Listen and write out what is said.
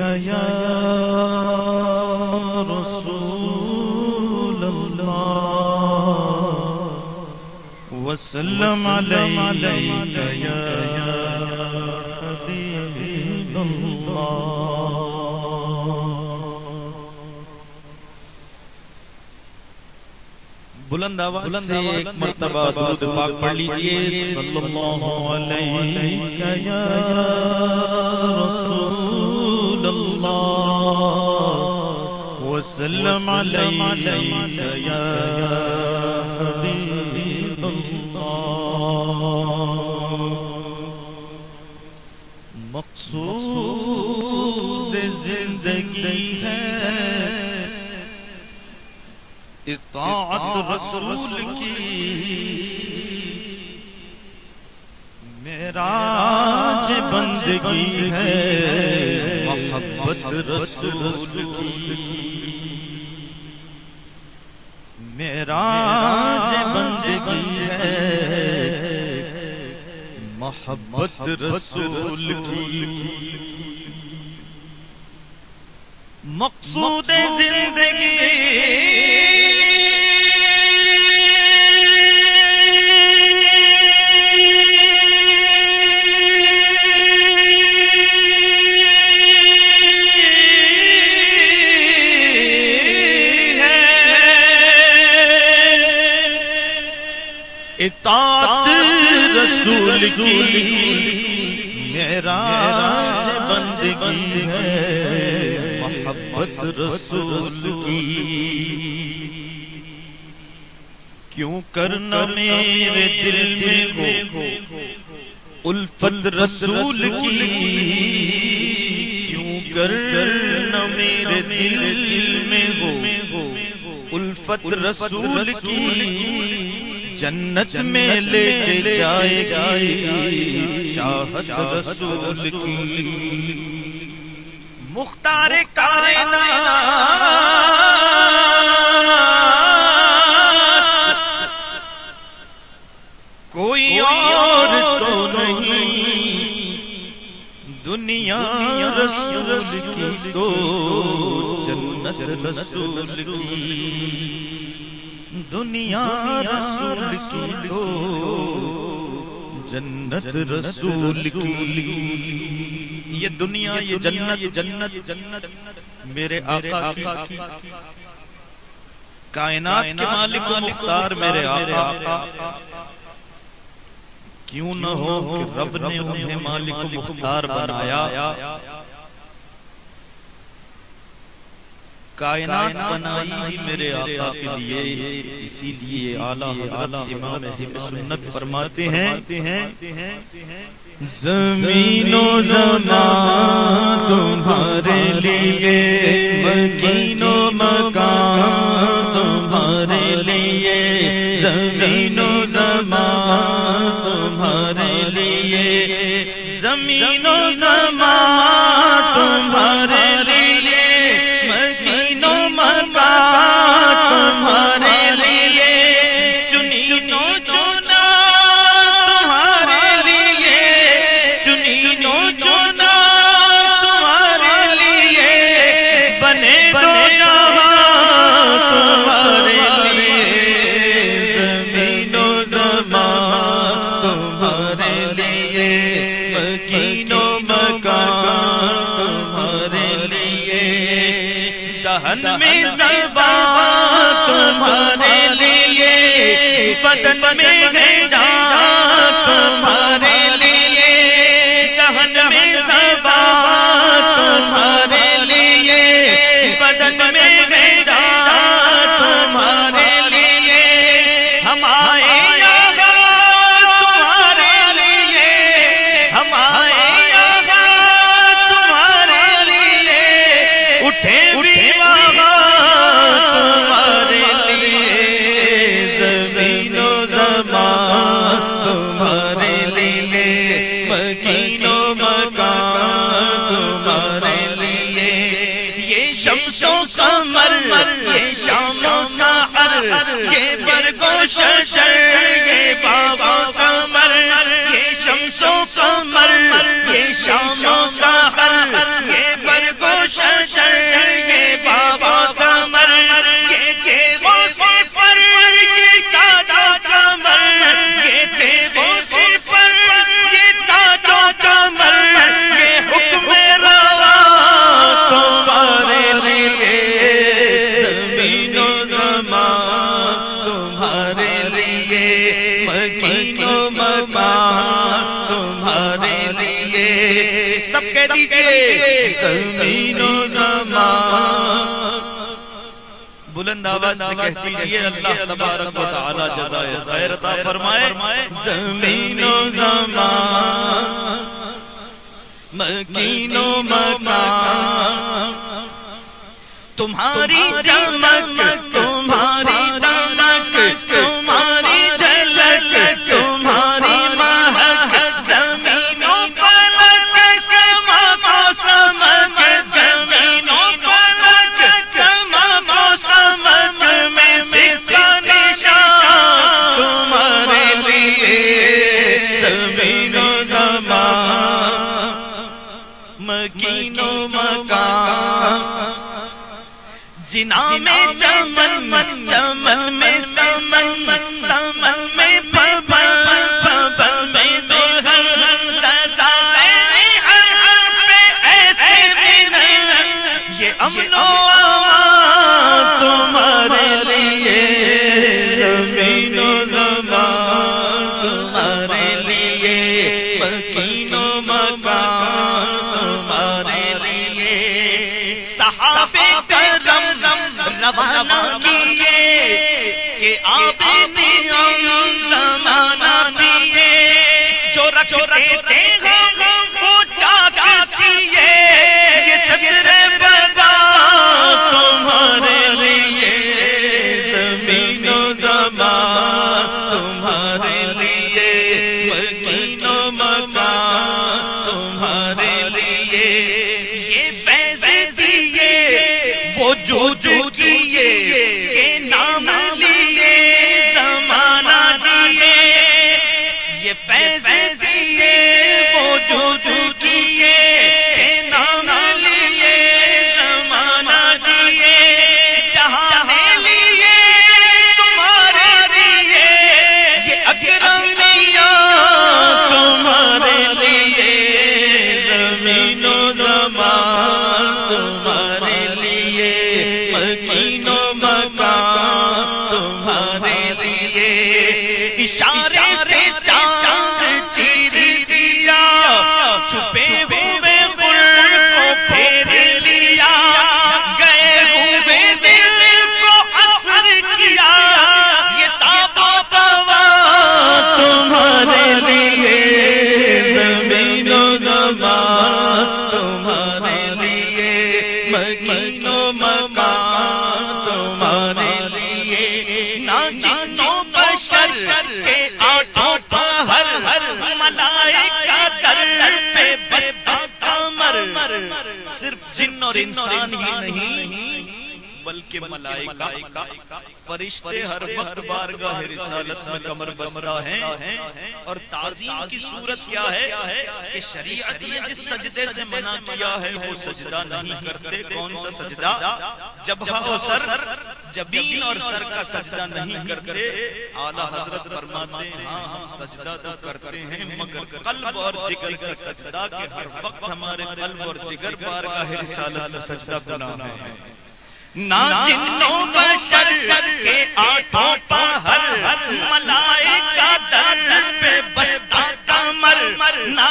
يا رسول الله وسلم عليك يا حبيب الله بلند آواز سے ایک مرتبہ درود پاک پڑھ لیجیے۔ صلی اللہ يا رسول الله وسلم عليك يا حبيب الله مقصود زندگی ہے۔ اطاعت رسول کی۔ میرا بندگی ہے۔ محبت رسول کی میرا بندگی ہے۔ محبت رسول کی۔ مقصود زندگی اطاعت رسول کی میرا بندگی ہے، محبت رسول کی۔ کیوں کرنا میرے دل میں ہو الفت رسول کی۔ کیوں کرنا میرے دل میں ہو الفت رسول کی۔ جنت میں لے کے جائے گی چاہت رسول کی۔ مختار کوئی اور تو نہیں۔ دنیا رسول کی تو جنت رسول کی۔ دنیا رسول کی تو جنت رسول کی یہ دنیا یہ جنت جنت جنت۔ میرے آقا کی۔ کائنات کے مالک و مختار میرے آقا۔ کیوں نہ ہو کہ رب نے انہیں مالک و مختار بنایا۔ کائنات بنائی ہی میرے آقا کے لیے۔ اسی لیے اعلیٰ اعلیٰ امام سنت فرماتے ہیں۔ زمین و زمان تمہارے لیے مکین و مکان تمہارے لیے۔ زمین و بدن میں ہے یہ شمس مر قمر یہ شام و سحر یہ یہ بابا کا مکینوں تمہارے لیے سب کہتی بلند آواز سے کہتی ہے اللہ تبارک و تعالی جزائے خیر عطا فرمائے زمین و زمان مکین و مکان تمہاری چمک تمہاری لیے مکین مکان تمہارے لیے۔ صحابے کرم روانہ کیے کہ آپ نے زمانہ دیے۔ جو رکھتے جو جو مکینو مکان بلکہ ملائکہ فرشتے ہر وقت بارگاہ رسالت میں کمر بسرا ہیں۔ اور تعظیم کی صورت کیا ہے؟ کہ شریعت نے جس سجدے سے منع کیا ہے وہ سجدہ نہیں کرتے۔ کون سا سجدہ؟ جب و سر جبین اور سر کا سجدہ نہیں کرتے۔ اعلیٰ حضرت فرماتے ہیں ہاں ہم سجدہ تو کرتے ہیں مگر قلب اور جگر کا سجدہ کہ ہر وقت ہمارے قلب اور جگر بارگاہ رسالت میں سجدہ گناہ ہے۔ نہ جنوں بشر کے آٹھوں پہر ملائکہ در پہ بتا کمر نہ